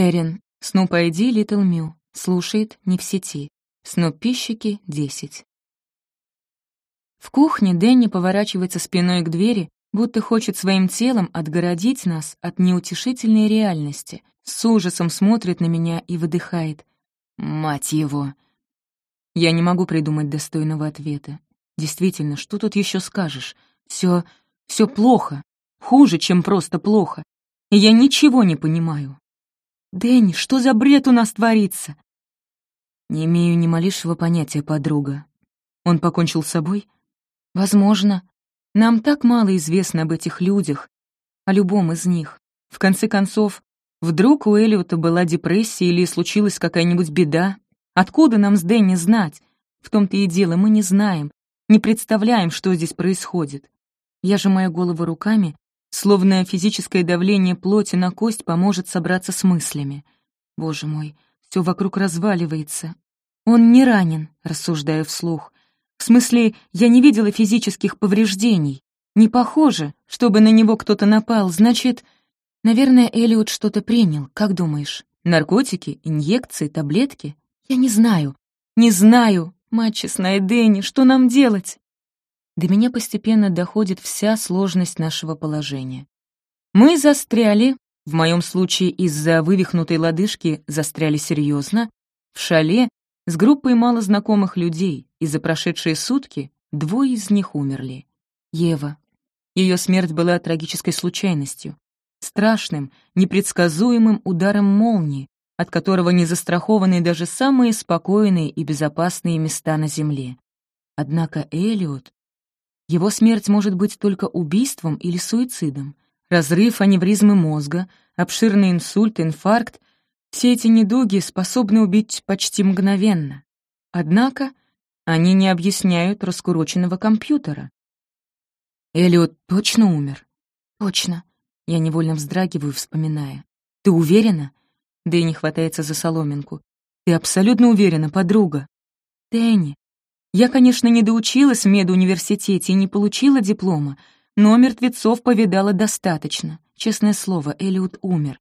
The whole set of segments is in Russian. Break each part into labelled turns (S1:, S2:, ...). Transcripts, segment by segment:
S1: Эрин, Снуп ID Литл Мю, слушает не в сети. Сноппищики 10. В кухне Дэнни поворачивается спиной к двери, будто хочет своим телом отгородить нас от неутешительной реальности. С ужасом смотрит на меня и выдыхает. «Мать его!» Я не могу придумать достойного ответа. Действительно, что тут еще скажешь? Все, все плохо. Хуже, чем просто плохо. И я ничего не понимаю. «Дэнни, что за бред у нас творится?» Не имею ни малейшего понятия, подруга. Он покончил с собой? Возможно. Нам так мало известно об этих людях, о любом из них. В конце концов, вдруг у Эллиота была депрессия или случилась какая-нибудь беда? Откуда нам с Дэнни знать? В том-то и дело, мы не знаем, не представляем, что здесь происходит. Я сжимаю голову руками, словно физическое давление плоти на кость поможет собраться с мыслями. Боже мой, все вокруг разваливается. Он не ранен, рассуждаю вслух. В смысле, я не видела физических повреждений. Не похоже, чтобы на него кто-то напал. Значит, наверное, Элиот что-то принял. Как думаешь? Наркотики, инъекции, таблетки? Я не знаю. Не знаю. Мать честная Дэнни, что нам делать? До меня постепенно доходит вся сложность нашего положения. Мы застряли в моем случае из-за вывихнутой лодыжки застряли серьезно, в шале с группой малознакомых людей, и за прошедшие сутки двое из них умерли. Ева. Ее смерть была трагической случайностью, страшным, непредсказуемым ударом молнии, от которого не застрахованы даже самые спокойные и безопасные места на Земле. Однако Элиот... Его смерть может быть только убийством или суицидом — разрыв аневризмы мозга, обширный инсульт, инфаркт — все эти недуги способны убить почти мгновенно. Однако они не объясняют раскуроченного компьютера. Элиот точно умер? Точно. Я невольно вздрагиваю, вспоминая. Ты уверена? Да и не хватается за соломинку. Ты абсолютно уверена, подруга? Дэнни, я, конечно, не доучилась в медуниверситете и не получила диплома, но мертвецов повидала достаточно. Честное слово, Элиот умер.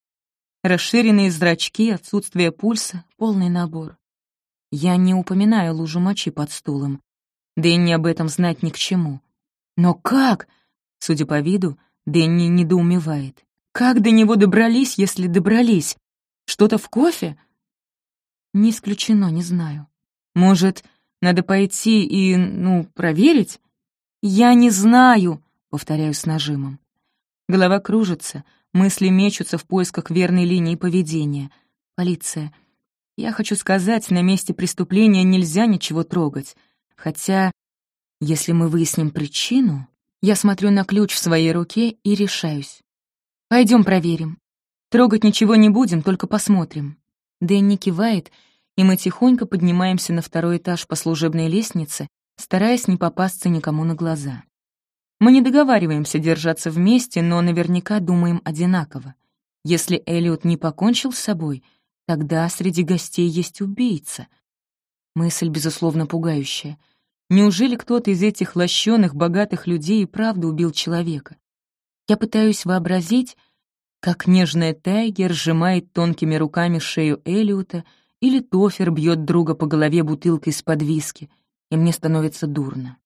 S1: Расширенные зрачки, отсутствие пульса, полный набор. Я не упоминаю лужу мочи под стулом. Дэнни об этом знать ни к чему. Но как? Судя по виду, Дэнни недоумевает. Как до него добрались, если добрались? Что-то в кофе? Не исключено, не знаю. Может, надо пойти и, ну, проверить? Я не знаю, повторяю с нажимом. Голова кружится, мысли мечутся в поисках верной линии поведения. Полиция. Я хочу сказать, на месте преступления нельзя ничего трогать. Хотя, если мы выясним причину, я смотрю на ключ в своей руке и решаюсь. Пойдем проверим. Трогать ничего не будем, только посмотрим. Дэнни кивает, и мы тихонько поднимаемся на второй этаж по служебной лестнице, стараясь не попасться никому на глаза. Мы не договариваемся держаться вместе, но наверняка думаем одинаково. Если Элиот не покончил с собой, тогда среди гостей есть убийца. Мысль, безусловно, пугающая. Неужели кто-то из этих лощеных, богатых людей и правда убил человека? Я пытаюсь вообразить, как нежная Тайгер сжимает тонкими руками шею Элиота или Тофер бьет друга по голове бутылкой из-под виски, и мне становится дурно.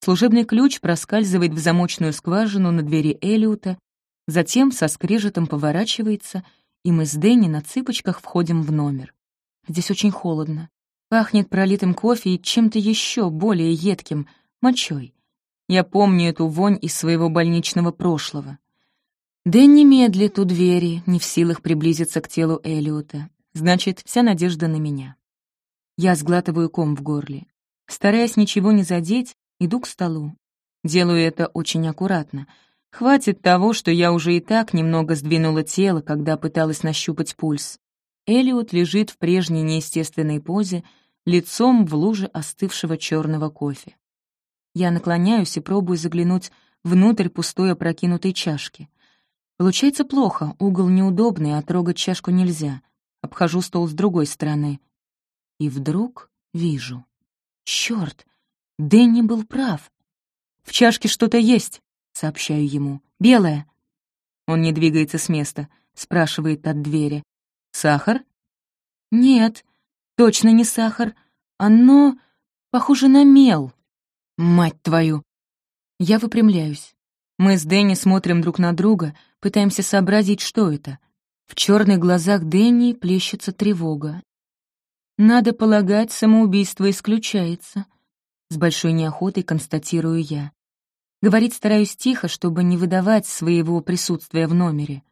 S1: Служебный ключ проскальзывает в замочную скважину на двери Элиота, затем со скрежетом поворачивается, и мы с Дэнни на цыпочках входим в номер. Здесь очень холодно. Пахнет пролитым кофе и чем-то еще более едким, мочой. Я помню эту вонь из своего больничного прошлого. Дэнни медлит у двери, не в силах приблизиться к телу Элиота. Значит, вся надежда на меня. Я сглатываю ком в горле. Стараясь ничего не задеть, Иду к столу. Делаю это очень аккуратно. Хватит того, что я уже и так немного сдвинула тело, когда пыталась нащупать пульс. Элиот лежит в прежней неестественной позе, лицом в луже остывшего черного кофе. Я наклоняюсь и пробую заглянуть внутрь пустой опрокинутой чашки. Получается плохо, угол неудобный, а трогать чашку нельзя. Обхожу стол с другой стороны. И вдруг вижу. Черт! Дэнни был прав. «В чашке что-то есть», — сообщаю ему. «Белое». Он не двигается с места, спрашивает от двери. Сахар? Нет, точно не сахар. Оно похоже на мел. Мать твою! Я выпрямляюсь. Мы с Дэнни смотрим друг на друга, пытаемся сообразить, что это. В черных глазах Дэнни плещется тревога. Надо полагать, самоубийство исключается. С большой неохотой констатирую я. Говорить стараюсь тихо, чтобы не выдавать своего присутствия в номере.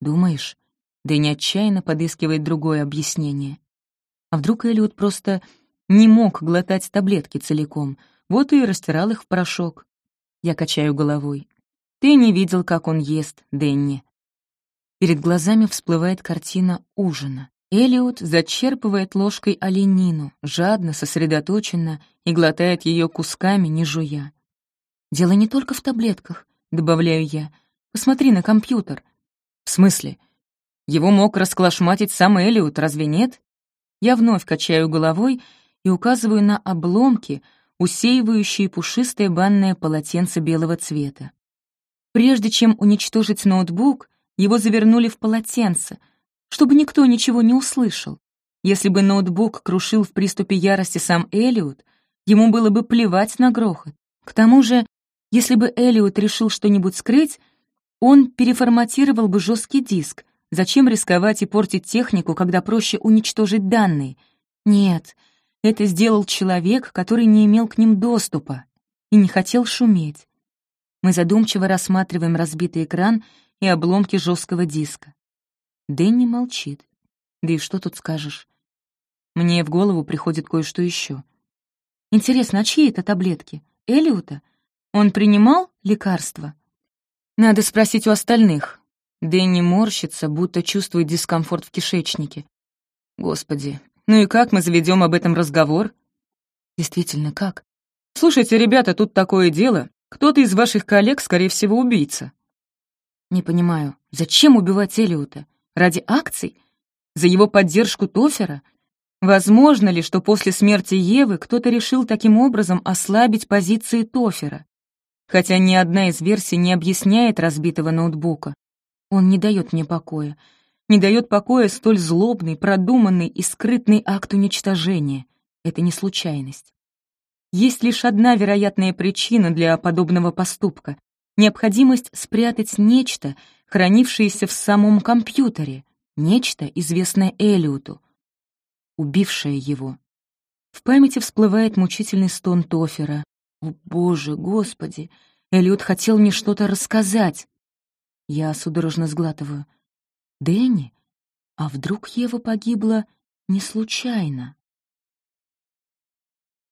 S1: Думаешь? Дэнни отчаянно подыскивает другое объяснение. А вдруг Эллиот просто не мог глотать таблетки целиком, вот и растирал их в порошок. Я качаю головой. Ты не видел, как он ест, Дэнни. Перед глазами всплывает картина ужина. Элиот зачерпывает ложкой оленину, жадно, сосредоточенно и глотает ее кусками, не жуя. «Дело не только в таблетках», — добавляю я. «Посмотри на компьютер». «В смысле? Его мог расколошматить сам Элиот, разве нет?» Я вновь качаю головой и указываю на обломки, усеивающие пушистое банное полотенце белого цвета. Прежде чем уничтожить ноутбук, его завернули в полотенце — чтобы никто ничего не услышал. Если бы ноутбук крушил в приступе ярости сам Элиот, ему было бы плевать на грохот. К тому же, если бы Элиот решил что-нибудь скрыть, он переформатировал бы жесткий диск. Зачем рисковать и портить технику, когда проще уничтожить данные? Нет, это сделал человек, который не имел к ним доступа и не хотел шуметь. Мы задумчиво рассматриваем разбитый экран и обломки жесткого диска. Дэнни молчит. Да и что тут скажешь? Мне в голову приходит кое-что еще. Интересно, а чьи это таблетки? Элиота? Он принимал лекарства? Надо спросить у остальных. Дэнни морщится, будто чувствует дискомфорт в кишечнике. Господи, ну и как мы заведем об этом разговор? Действительно, как? Слушайте, ребята, тут такое дело. Кто-то из ваших коллег, скорее всего, убийца. Не понимаю, зачем убивать Элиота? Ради акций? За его поддержку Тофера? Возможно ли, что после смерти Евы кто-то решил таким образом ослабить позиции Тофера? Хотя ни одна из версий не объясняет разбитого ноутбука. Он не дает мне покоя. Не дает покоя столь злобный, продуманный и скрытный акт уничтожения. Это не случайность. Есть лишь одна вероятная причина для подобного поступка — необходимость спрятать нечто, хранившееся в самом компьютере, нечто, известное Элиоту, убившее его. В памяти всплывает мучительный стон Тофера. «О, Боже, Господи! Элиот хотел мне что-то рассказать!» Я судорожно сглатываю. «Дэнни? А вдруг Ева погибла не случайно?»